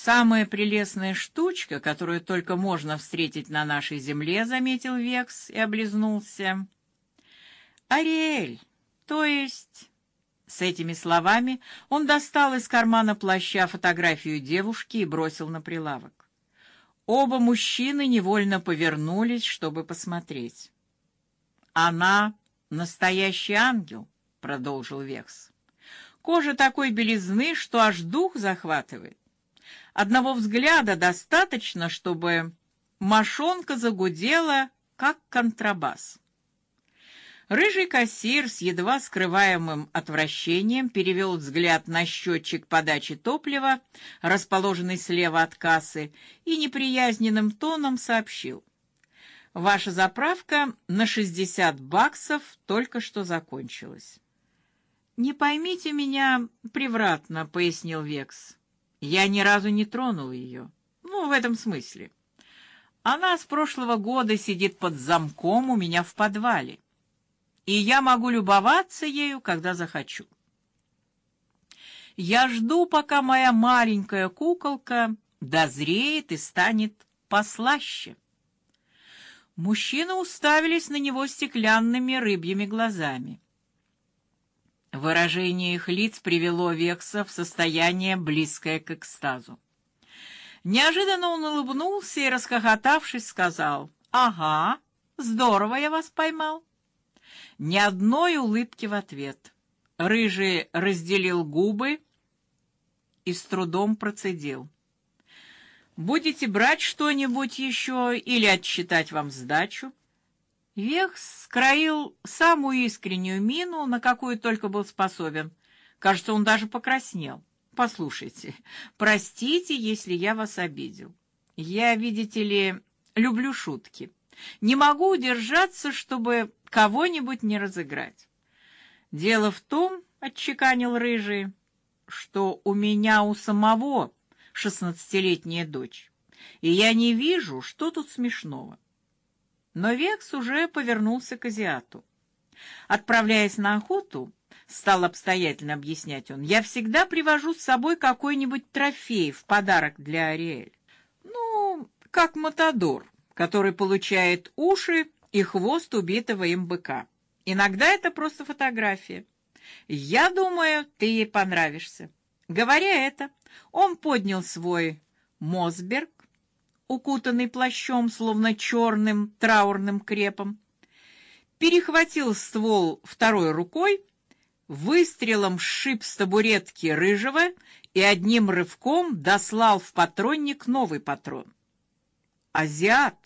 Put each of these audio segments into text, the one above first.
Самая прелестная штучка, которую только можно встретить на нашей земле, заметил Векс и облизнулся. Ариэль, то есть с этими словами он достал из кармана плаща фотографию девушки и бросил на прилавок. Оба мужчины невольно повернулись, чтобы посмотреть. Она настоящий ангел, продолжил Векс. Кожа такой белизны, что аж дух захватывает. Одного взгляда достаточно, чтобы мошонка загудела, как контрабас. Рыжий кассир с едва скрываемым отвращением перевел взгляд на счетчик подачи топлива, расположенный слева от кассы, и неприязненным тоном сообщил: "Ваша заправка на 60 баксов только что закончилась". "Не поймите меня превратно", пояснил Векс. "Я ни разу не тронул ее. Ну, в этом смысле. Она с прошлого года сидит под замком у меня в подвале" и я могу любоваться ею, когда захочу. Я жду, пока моя маленькая куколка дозреет и станет послаще. Мужчины уставились на него стеклянными рыбьими глазами. Выражение их лиц привело Векса в состояние близкое к экстазу. Неожиданно он улыбнулся и, расхохотавшись, сказал: "Ага, здорово я вас поймал. Ни одной улыбки в ответ. Рыжий разделил губы и с трудом процедил: "Будете брать что-нибудь еще или отсчитать вам сдачу?" Вех скроил самую искреннюю мину, на какую только был способен. Кажется, он даже покраснел. Послушайте, простите, если я вас обидел. Я, видите ли, люблю шутки. Не могу удержаться, чтобы кого-нибудь не разыграть. Дело в том, отчеканил рыжий, что у меня у самого шестнадцатилетняя дочь, и я не вижу, что тут смешного. Но Векс уже повернулся к азиату. Отправляясь на охоту, стал обстоятельно объяснять он, я всегда привожу с собой какой-нибудь трофей в подарок для Ариэль. Ну, как матадор, который получает уши и хвост убитого им быка. Иногда это просто фотография. Я думаю, ты ей понравишься. Говоря это, он поднял свой Мосберг, укутанный плащом, словно черным траурным крепом, перехватил ствол второй рукой, выстрелом сшиб с табуретки рыжего и одним рывком дослал в патронник новый патрон. Азиат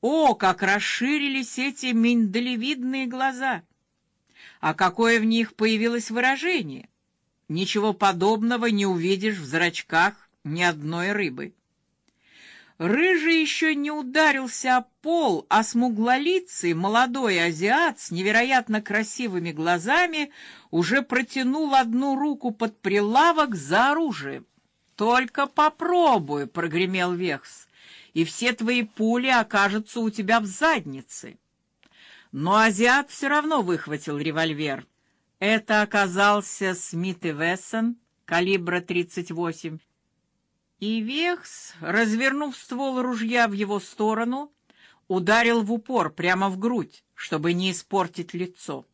о, как расширились эти миндалевидные глаза! А какое в них появилось выражение! Ничего подобного не увидишь в зрачках ни одной рыбы. Рыжий еще не ударился о пол, а смуглолицый молодой азиат с невероятно красивыми глазами уже протянул одну руку под прилавок за оружием. Только попробуй, прогремел Вехс и все твои пули окажутся у тебя в заднице. Но азиат все равно выхватил револьвер. Это оказался Смит и Вессон калибра 38. И Вехс, развернув ствол ружья в его сторону, ударил в упор прямо в грудь, чтобы не испортить лицо.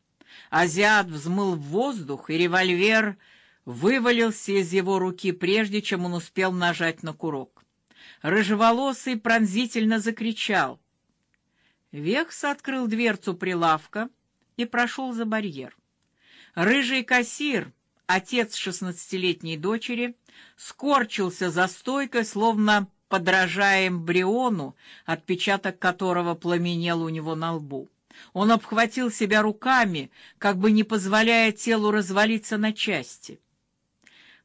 Азиат взмыл в воздух, и револьвер вывалился из его руки прежде, чем он успел нажать на курок. Рыжеволосый пронзительно закричал. Векс открыл дверцу прилавка и прошел за барьер. Рыжий кассир, отец шестнадцатилетней дочери, скорчился за стойкой, словно подражая эмбриону, отпечаток которого пламенел у него на лбу. Он обхватил себя руками, как бы не позволяя телу развалиться на части.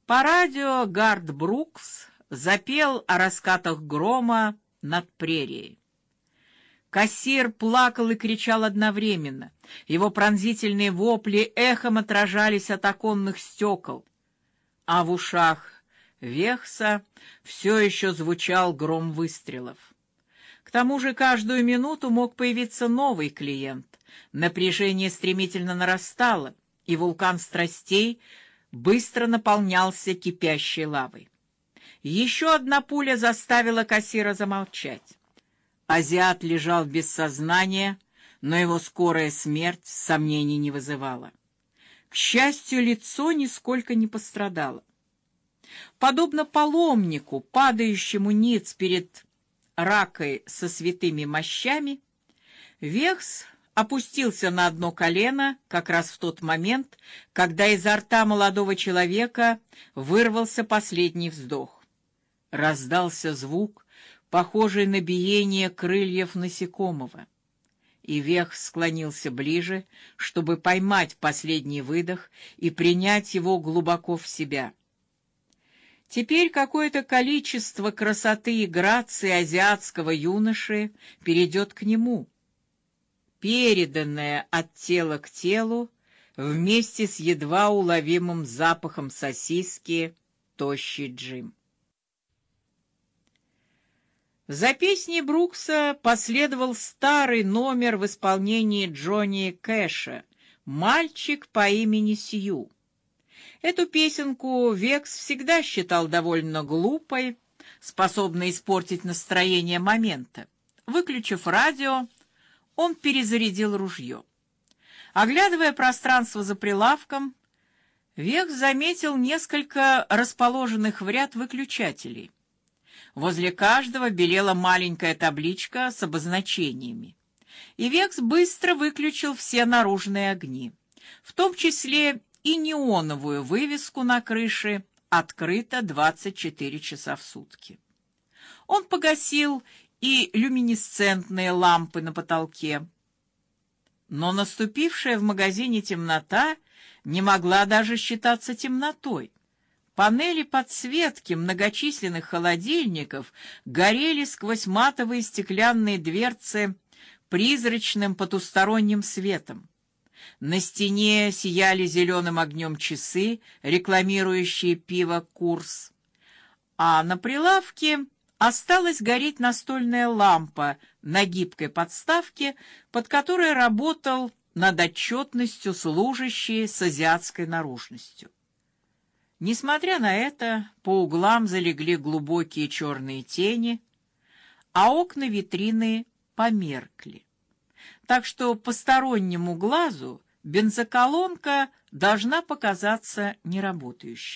По радио Гард Брукс запел о раскатах грома над прерией. Кассир плакал и кричал одновременно. Его пронзительные вопли эхом отражались от оконных стекол, а в ушах Вехса все еще звучал гром выстрелов. К тому же каждую минуту мог появиться новый клиент. Напряжение стремительно нарастало, и вулкан страстей быстро наполнялся кипящей лавой. Еще одна пуля заставила кассира замолчать. Азиат лежал без сознания, но его скорая смерть сомнений не вызывала. К счастью, лицо нисколько не пострадало. Подобно паломнику, падающему ниц перед ракой со святыми мощами, Вехс опустился на одно колено как раз в тот момент, когда изо рта молодого человека вырвался последний вздох. Раздался звук, похожий на биение крыльев насекомого. И Вех склонился ближе, чтобы поймать последний выдох и принять его глубоко в себя. Теперь какое-то количество красоты и грации азиатского юноши перейдет к нему, переданное от тела к телу вместе с едва уловимым запахом сосиски тощий Джим. За песней Брукса последовал старый номер в исполнении Джонни Кэша «Мальчик по имени Сью». Эту песенку Векс всегда считал довольно глупой, способной испортить настроение момента. Выключив радио, он перезарядил ружье. Оглядывая пространство за прилавком, Векс заметил несколько расположенных в ряд выключателей. Возле каждого белела маленькая табличка с обозначениями. И Векс быстро выключил все наружные огни, в том числе и неоновую вывеску на крыше «Открыто 24 часа в сутки». Он погасил и люминесцентные лампы на потолке. Но наступившая в магазине темнота не могла даже считаться темнотой. Панели подсветки многочисленных холодильников горели сквозь матовые стеклянные дверцы призрачным потусторонним светом. На стене сияли зеленым огнем часы, рекламирующие пиво Курс, а на прилавке осталась гореть настольная лампа на гибкой подставке, под которой работал над отчетностью служащий с азиатской наружностью. Несмотря на это, по углам залегли глубокие черные тени, а окна витрины померкли. Так что постороннему глазу бензоколонка должна показаться неработающей.